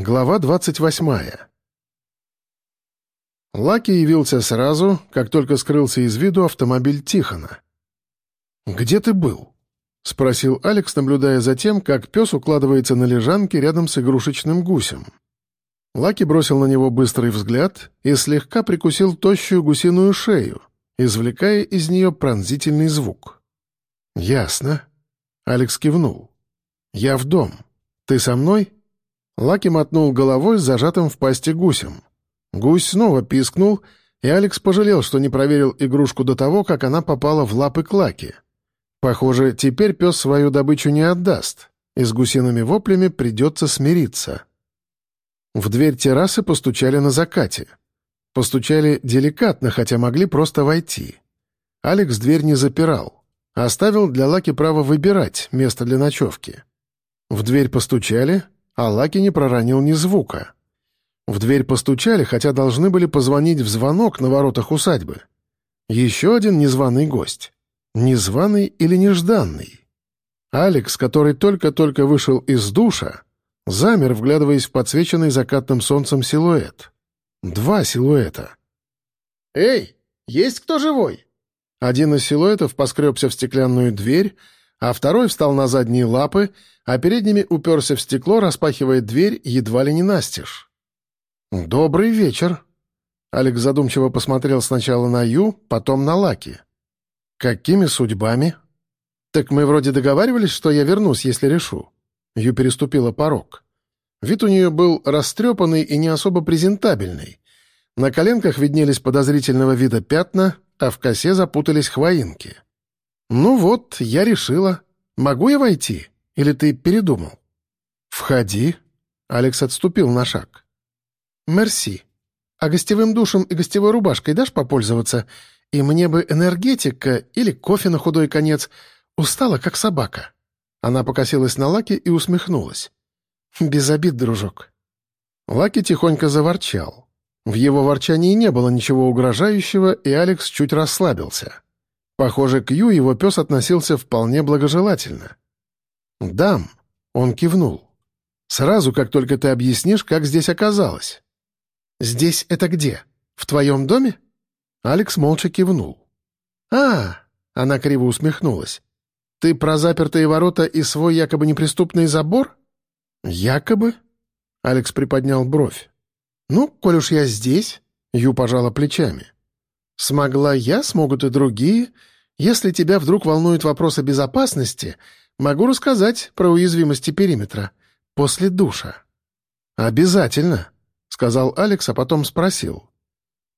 Глава 28. Лаки явился сразу, как только скрылся из виду автомобиль Тихона. «Где ты был?» — спросил Алекс, наблюдая за тем, как пес укладывается на лежанке рядом с игрушечным гусем. Лаки бросил на него быстрый взгляд и слегка прикусил тощую гусиную шею, извлекая из нее пронзительный звук. «Ясно». Алекс кивнул. «Я в дом. Ты со мной?» Лаки мотнул головой с зажатым в пасти гусем. Гусь снова пискнул, и Алекс пожалел, что не проверил игрушку до того, как она попала в лапы Клаки. Похоже, теперь пес свою добычу не отдаст, и с гусиными воплями придется смириться. В дверь террасы постучали на закате. Постучали деликатно, хотя могли просто войти. Алекс дверь не запирал. Оставил для Лаки право выбирать место для ночевки. В дверь постучали, а Лаки не проронил ни звука. В дверь постучали, хотя должны были позвонить в звонок на воротах усадьбы. Еще один незваный гость. Незваный или нежданный? Алекс, который только-только вышел из душа, замер, вглядываясь в подсвеченный закатным солнцем силуэт. Два силуэта. «Эй, есть кто живой?» Один из силуэтов поскребся в стеклянную дверь, а второй встал на задние лапы, а передними уперся в стекло, распахивая дверь едва ли не настежь. «Добрый вечер!» Алекс задумчиво посмотрел сначала на Ю, потом на Лаки. «Какими судьбами?» «Так мы вроде договаривались, что я вернусь, если решу». Ю переступила порог. Вид у нее был растрепанный и не особо презентабельный. На коленках виднелись подозрительного вида пятна, а в косе запутались хвоинки. «Ну вот, я решила. Могу я войти? Или ты передумал?» «Входи». Алекс отступил на шаг. «Мерси. А гостевым душем и гостевой рубашкой дашь попользоваться? И мне бы энергетика или кофе на худой конец. Устала, как собака». Она покосилась на Лаки и усмехнулась. «Без обид, дружок». Лаки тихонько заворчал. В его ворчании не было ничего угрожающего, и Алекс чуть расслабился. Похоже, к Ю его пес относился вполне благожелательно. «Дам», — он кивнул. «Сразу, как только ты объяснишь, как здесь оказалось». «Здесь это где? В твоем доме?» Алекс молча кивнул. «А!» — она криво усмехнулась. «Ты про запертые ворота и свой якобы неприступный забор?» «Якобы?» — Алекс приподнял бровь. «Ну, коль уж я здесь...» — Ю пожала плечами. Смогла я, смогут и другие. Если тебя вдруг волнует вопрос о безопасности, могу рассказать про уязвимости периметра. После душа». «Обязательно», — сказал Алекс, а потом спросил.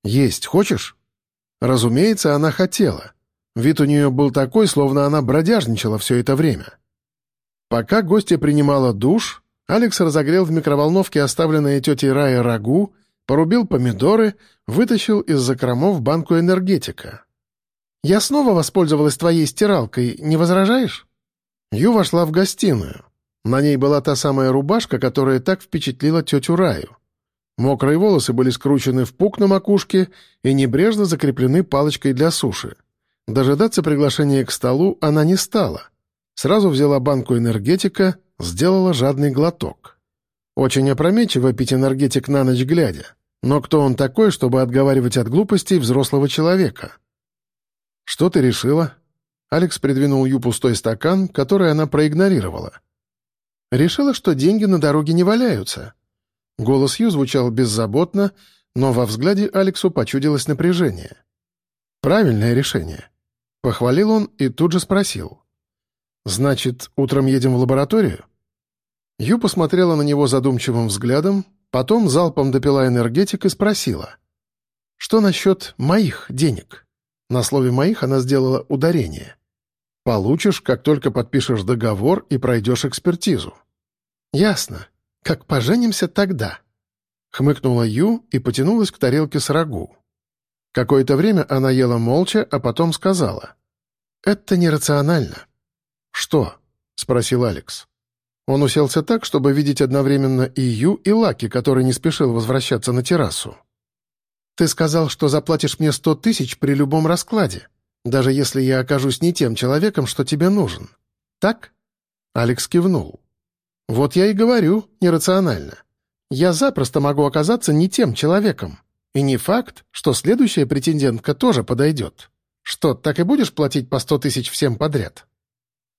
«Есть хочешь?» Разумеется, она хотела. Вид у нее был такой, словно она бродяжничала все это время. Пока гостья принимала душ, Алекс разогрел в микроволновке оставленное тетей Рая рагу порубил помидоры, вытащил из закромов банку энергетика. «Я снова воспользовалась твоей стиралкой, не возражаешь?» Ю вошла в гостиную. На ней была та самая рубашка, которая так впечатлила тетю Раю. Мокрые волосы были скручены в пук на макушке и небрежно закреплены палочкой для суши. Дожидаться приглашения к столу она не стала. Сразу взяла банку энергетика, сделала жадный глоток. Очень опрометчиво пить энергетик на ночь глядя. Но кто он такой, чтобы отговаривать от глупостей взрослого человека? «Что ты решила?» Алекс придвинул Ю пустой стакан, который она проигнорировала. «Решила, что деньги на дороге не валяются». Голос Ю звучал беззаботно, но во взгляде Алексу почудилось напряжение. «Правильное решение». Похвалил он и тут же спросил. «Значит, утром едем в лабораторию?» Ю посмотрела на него задумчивым взглядом, Потом залпом допила энергетик и спросила. «Что насчет моих денег?» На слове «моих» она сделала ударение. «Получишь, как только подпишешь договор и пройдешь экспертизу». «Ясно. Как поженимся тогда?» Хмыкнула Ю и потянулась к тарелке с рагу. Какое-то время она ела молча, а потом сказала. «Это нерационально». «Что?» — спросил Алекс. Он уселся так, чтобы видеть одновременно и Ю, и Лаки, который не спешил возвращаться на террасу. «Ты сказал, что заплатишь мне сто тысяч при любом раскладе, даже если я окажусь не тем человеком, что тебе нужен. Так?» Алекс кивнул. «Вот я и говорю, нерационально. Я запросто могу оказаться не тем человеком. И не факт, что следующая претендентка тоже подойдет. Что, так и будешь платить по сто тысяч всем подряд?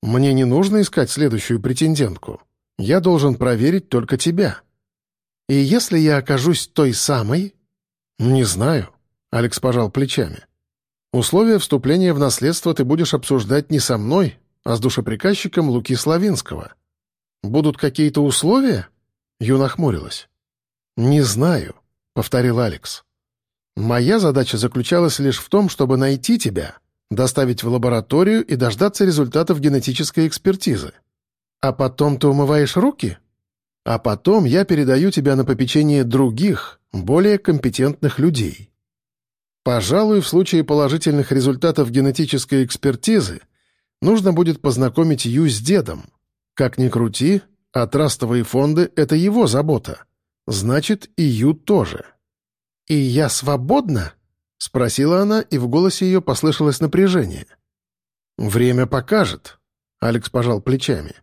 Мне не нужно искать следующую претендентку. Я должен проверить только тебя. И если я окажусь той самой... Не знаю. Алекс пожал плечами. Условия вступления в наследство ты будешь обсуждать не со мной, а с душеприказчиком Луки Славинского. Будут какие-то условия? Ю нахмурилась. «Не знаю», — повторил Алекс. «Моя задача заключалась лишь в том, чтобы найти тебя, доставить в лабораторию и дождаться результатов генетической экспертизы. А потом ты умываешь руки? А потом я передаю тебя на попечение других, более компетентных людей. Пожалуй, в случае положительных результатов генетической экспертизы нужно будет познакомить Ю с дедом. Как ни крути, а трастовые фонды — это его забота. Значит, и Ю тоже. «И я свободна?» — спросила она, и в голосе ее послышалось напряжение. «Время покажет», — Алекс пожал плечами.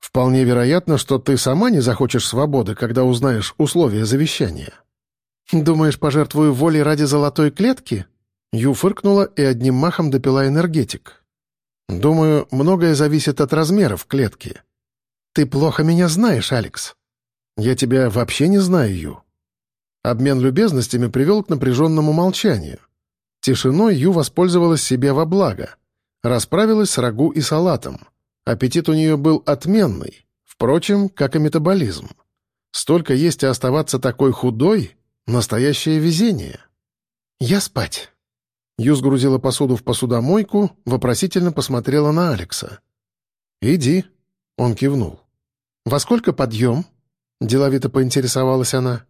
«Вполне вероятно, что ты сама не захочешь свободы, когда узнаешь условия завещания». «Думаешь, пожертвую волей ради золотой клетки?» Ю фыркнула и одним махом допила энергетик. «Думаю, многое зависит от размеров клетки. «Ты плохо меня знаешь, Алекс». «Я тебя вообще не знаю, Ю». Обмен любезностями привел к напряженному молчанию. Тишиной Ю воспользовалась себе во благо. Расправилась с рагу и салатом. Аппетит у нее был отменный, впрочем, как и метаболизм. Столько есть и оставаться такой худой — настоящее везение. «Я спать». Ю сгрузила посуду в посудомойку, вопросительно посмотрела на Алекса. «Иди», — он кивнул. «Во сколько подъем?» — деловито поинтересовалась она.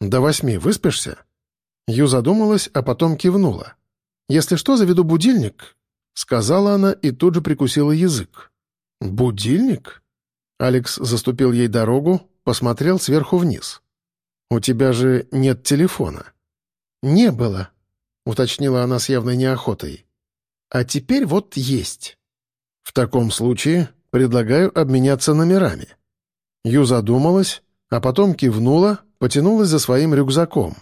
«До восьми выспишься?» Ю задумалась, а потом кивнула. «Если что, заведу будильник», — сказала она и тут же прикусила язык. «Будильник?» Алекс заступил ей дорогу, посмотрел сверху вниз. «У тебя же нет телефона». «Не было», — уточнила она с явной неохотой. «А теперь вот есть». «В таком случае предлагаю обменяться номерами». Ю задумалась, а потом кивнула, потянулась за своим рюкзаком.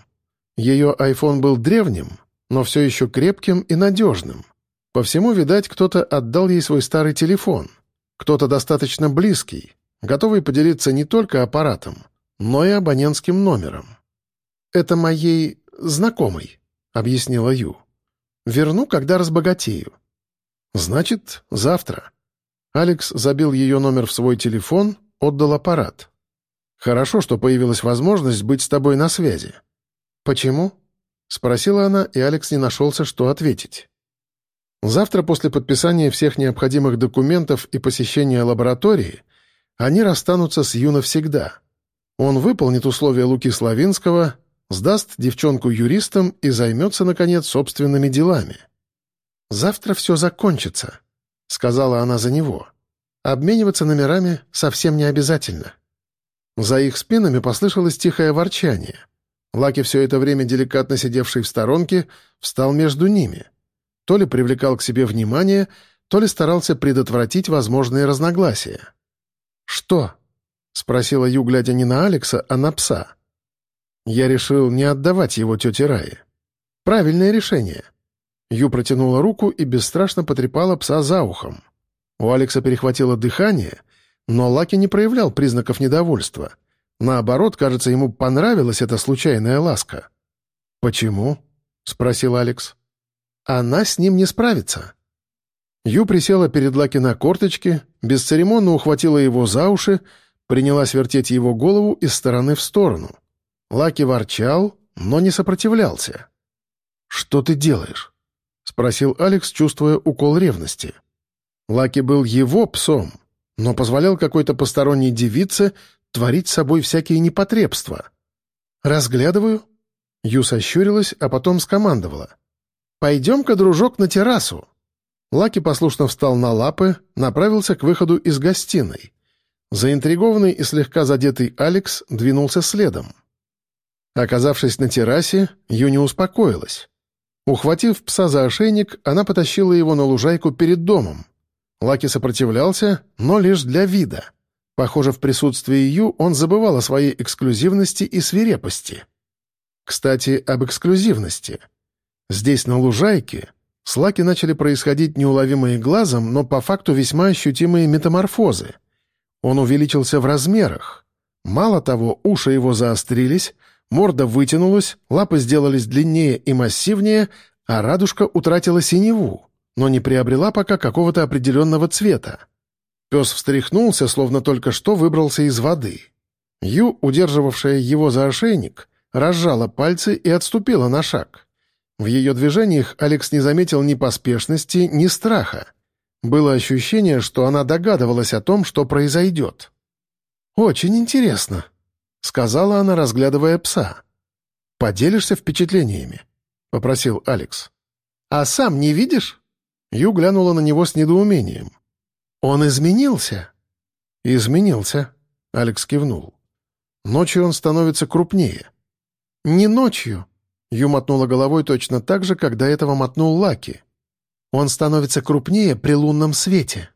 Ее iPhone был древним, но все еще крепким и надежным. По всему, видать, кто-то отдал ей свой старый телефон. Кто-то достаточно близкий, готовый поделиться не только аппаратом, но и абонентским номером. «Это моей знакомой», — объяснила Ю. «Верну, когда разбогатею». «Значит, завтра». Алекс забил ее номер в свой телефон, отдал аппарат. «Хорошо, что появилась возможность быть с тобой на связи». «Почему?» — спросила она, и Алекс не нашелся, что ответить. Завтра после подписания всех необходимых документов и посещения лаборатории они расстанутся с Ю навсегда. Он выполнит условия Луки Славинского, сдаст девчонку юристам и займется, наконец, собственными делами. «Завтра все закончится», — сказала она за него. Обмениваться номерами совсем не обязательно. За их спинами послышалось тихое ворчание. Лаки, все это время деликатно сидевший в сторонке, встал между ними. То ли привлекал к себе внимание, то ли старался предотвратить возможные разногласия. «Что?» — спросила Ю, глядя не на Алекса, а на пса. Я решил не отдавать его тете Рае. «Правильное решение». Ю протянула руку и бесстрашно потрепала пса за ухом. У Алекса перехватило дыхание, но Лаки не проявлял признаков недовольства. Наоборот, кажется, ему понравилась эта случайная ласка. «Почему?» — спросил Алекс. «Она с ним не справится». Ю присела перед Лаки на корточки, бесцеремонно ухватила его за уши, принялась вертеть его голову из стороны в сторону. Лаки ворчал, но не сопротивлялся. «Что ты делаешь?» — спросил Алекс, чувствуя укол ревности. Лаки был его псом, но позволял какой-то посторонней девице творить с собой всякие непотребства. «Разглядываю». Ю сощурилась, а потом скомандовала. «Пойдем-ка, дружок, на террасу». Лаки послушно встал на лапы, направился к выходу из гостиной. Заинтригованный и слегка задетый Алекс двинулся следом. Оказавшись на террасе, Ю не успокоилась. Ухватив пса за ошейник, она потащила его на лужайку перед домом. Лаки сопротивлялся, но лишь для вида. Похоже, в присутствии Ю он забывал о своей эксклюзивности и свирепости. Кстати, об эксклюзивности. Здесь, на лужайке, с Лаки начали происходить неуловимые глазом, но по факту весьма ощутимые метаморфозы. Он увеличился в размерах. Мало того, уши его заострились, морда вытянулась, лапы сделались длиннее и массивнее, а радужка утратила синеву, но не приобрела пока какого-то определенного цвета. Пес встряхнулся, словно только что выбрался из воды. Ю, удерживавшая его за ошейник, разжала пальцы и отступила на шаг. В ее движениях Алекс не заметил ни поспешности, ни страха. Было ощущение, что она догадывалась о том, что произойдет. «Очень интересно», — сказала она, разглядывая пса. «Поделишься впечатлениями?» — попросил Алекс. «А сам не видишь?» Ю глянула на него с недоумением. «Он изменился?» «Изменился», — Алекс кивнул. «Ночью он становится крупнее». «Не ночью», — Ю мотнула головой точно так же, как до этого мотнул Лаки. «Он становится крупнее при лунном свете».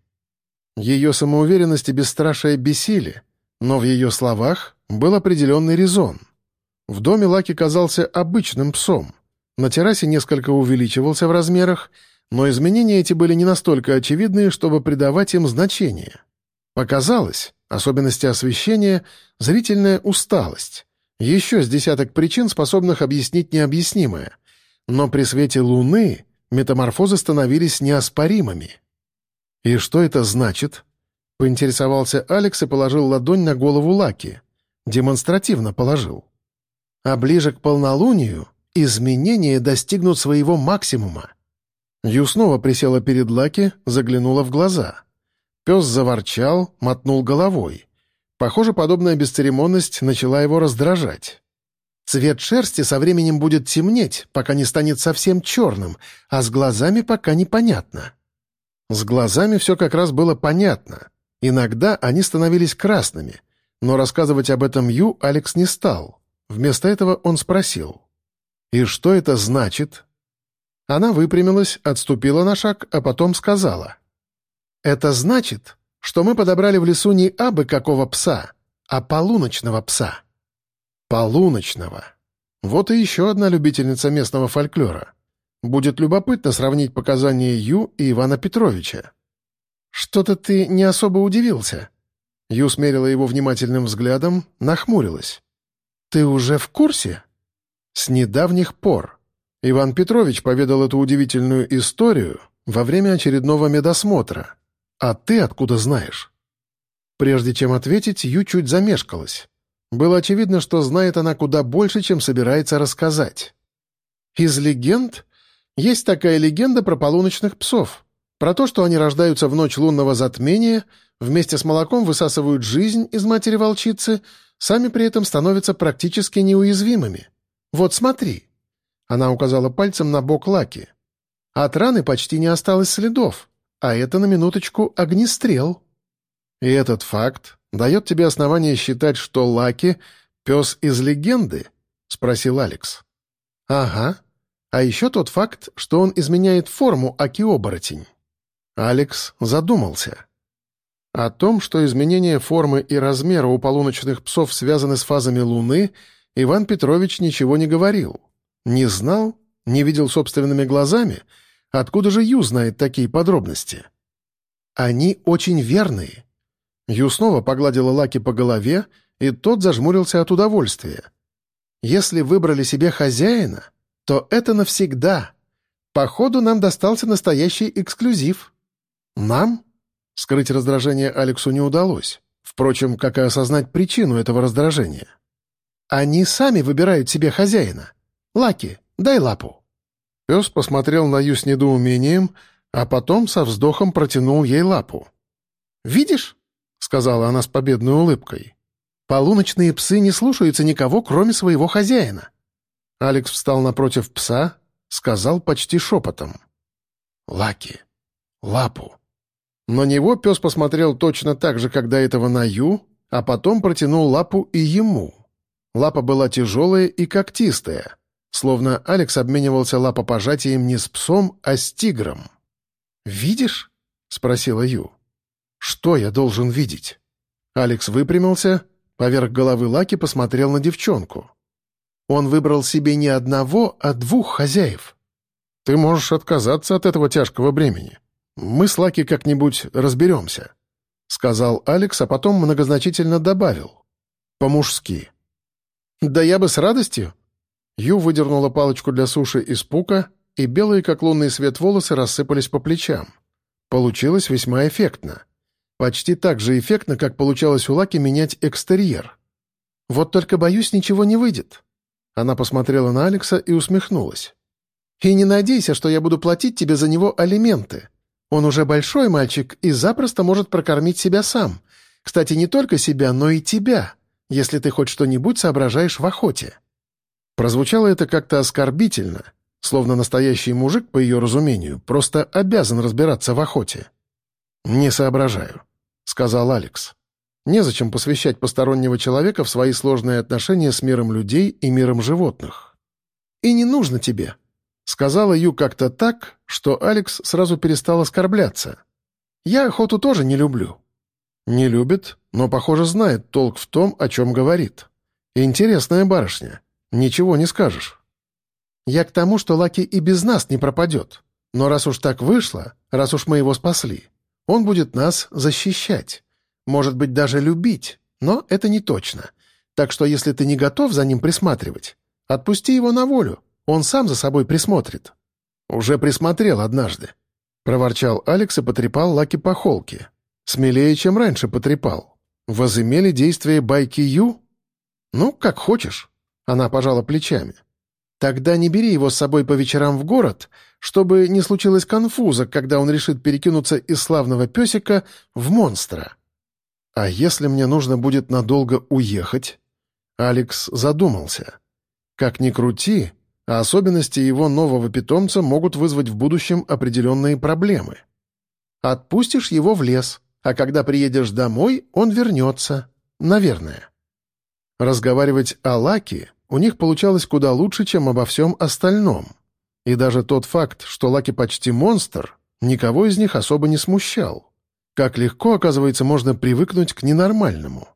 Ее самоуверенность и бесстрашие бесили, но в ее словах был определенный резон. В доме Лаки казался обычным псом. На террасе несколько увеличивался в размерах — но изменения эти были не настолько очевидны, чтобы придавать им значение. Показалось, особенности освещения, зрительная усталость. Еще с десяток причин, способных объяснить необъяснимое. Но при свете луны метаморфозы становились неоспоримыми. «И что это значит?» — поинтересовался Алекс и положил ладонь на голову Лаки. Демонстративно положил. «А ближе к полнолунию изменения достигнут своего максимума. Ю снова присела перед Лаки, заглянула в глаза. Пес заворчал, мотнул головой. Похоже, подобная бесцеремонность начала его раздражать. Цвет шерсти со временем будет темнеть, пока не станет совсем черным, а с глазами пока непонятно. С глазами все как раз было понятно. Иногда они становились красными, но рассказывать об этом Ю Алекс не стал. Вместо этого он спросил. «И что это значит?» Она выпрямилась, отступила на шаг, а потом сказала. «Это значит, что мы подобрали в лесу не абы какого пса, а полуночного пса». «Полуночного». Вот и еще одна любительница местного фольклора. Будет любопытно сравнить показания Ю и Ивана Петровича. «Что-то ты не особо удивился». Ю смерила его внимательным взглядом, нахмурилась. «Ты уже в курсе?» «С недавних пор», Иван Петрович поведал эту удивительную историю во время очередного медосмотра. А ты откуда знаешь?» Прежде чем ответить, Ю чуть замешкалась. Было очевидно, что знает она куда больше, чем собирается рассказать. «Из легенд? Есть такая легенда про полуночных псов. Про то, что они рождаются в ночь лунного затмения, вместе с молоком высасывают жизнь из матери-волчицы, сами при этом становятся практически неуязвимыми. Вот смотри». Она указала пальцем на бок Лаки. От раны почти не осталось следов, а это на минуточку огнестрел. И этот факт дает тебе основание считать, что Лаки — пес из легенды? — спросил Алекс. Ага. А еще тот факт, что он изменяет форму Аки-оборотень. Алекс задумался. О том, что изменение формы и размера у полуночных псов связаны с фазами Луны, Иван Петрович ничего не говорил. Не знал? Не видел собственными глазами? Откуда же Ю знает такие подробности? Они очень верные. Ю снова погладила Лаки по голове, и тот зажмурился от удовольствия. Если выбрали себе хозяина, то это навсегда. Походу, нам достался настоящий эксклюзив. Нам? Скрыть раздражение Алексу не удалось. Впрочем, как и осознать причину этого раздражения. Они сами выбирают себе хозяина. «Лаки, дай лапу». Пес посмотрел на Ю с недоумением, а потом со вздохом протянул ей лапу. «Видишь?» — сказала она с победной улыбкой. «Полуночные псы не слушаются никого, кроме своего хозяина». Алекс встал напротив пса, сказал почти шепотом. «Лаки, лапу». На него пес посмотрел точно так же, до этого на Ю, а потом протянул лапу и ему. Лапа была тяжелая и когтистая, Словно Алекс обменивался лапопожатием не с псом, а с тигром. «Видишь?» — спросила Ю. «Что я должен видеть?» Алекс выпрямился, поверх головы Лаки посмотрел на девчонку. Он выбрал себе не одного, а двух хозяев. Ты можешь отказаться от этого тяжкого бремени. Мы с Лаки как-нибудь разберемся», — сказал Алекс, а потом многозначительно добавил. «По-мужски». «Да я бы с радостью». Ю выдернула палочку для суши из пука, и белые, как лунный свет, волосы рассыпались по плечам. Получилось весьма эффектно. Почти так же эффектно, как получалось у Лаки менять экстерьер. «Вот только, боюсь, ничего не выйдет». Она посмотрела на Алекса и усмехнулась. «И не надейся, что я буду платить тебе за него алименты. Он уже большой мальчик и запросто может прокормить себя сам. Кстати, не только себя, но и тебя, если ты хоть что-нибудь соображаешь в охоте». Прозвучало это как-то оскорбительно, словно настоящий мужик, по ее разумению, просто обязан разбираться в охоте. «Не соображаю», — сказал Алекс. «Незачем посвящать постороннего человека в свои сложные отношения с миром людей и миром животных». «И не нужно тебе», Сказала Ю как-то так, что Алекс сразу перестал оскорбляться. «Я охоту тоже не люблю». «Не любит, но, похоже, знает толк в том, о чем говорит. Интересная барышня. Ничего не скажешь». «Я к тому, что Лаки и без нас не пропадет. Но раз уж так вышло, раз уж мы его спасли, он будет нас защищать. Может быть, даже любить, но это не точно. Так что если ты не готов за ним присматривать, отпусти его на волю, он сам за собой присмотрит». «Уже присмотрел однажды», — проворчал Алекс и потрепал Лаки по холке. «Смелее, чем раньше потрепал. Возымели действие байки Ю?» «Ну, как хочешь», — она пожала плечами. «Тогда не бери его с собой по вечерам в город, чтобы не случилось конфуза, когда он решит перекинуться из славного песика в монстра». «А если мне нужно будет надолго уехать?» Алекс задумался. «Как ни крути, а особенности его нового питомца могут вызвать в будущем определенные проблемы. Отпустишь его в лес, а когда приедешь домой, он вернется. Наверное. Разговаривать о Лаке у них получалось куда лучше, чем обо всем остальном. И даже тот факт, что Лаки почти монстр, никого из них особо не смущал. Как легко, оказывается, можно привыкнуть к ненормальному.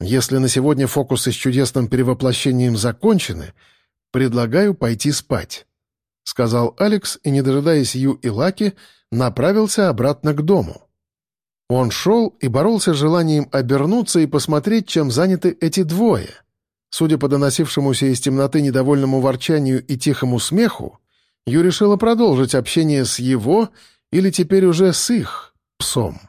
Если на сегодня фокусы с чудесным перевоплощением закончены — «Предлагаю пойти спать», — сказал Алекс и, не дожидаясь Ю и Лаки, направился обратно к дому. Он шел и боролся с желанием обернуться и посмотреть, чем заняты эти двое. Судя по доносившемуся из темноты недовольному ворчанию и тихому смеху, Ю решила продолжить общение с его или теперь уже с их псом.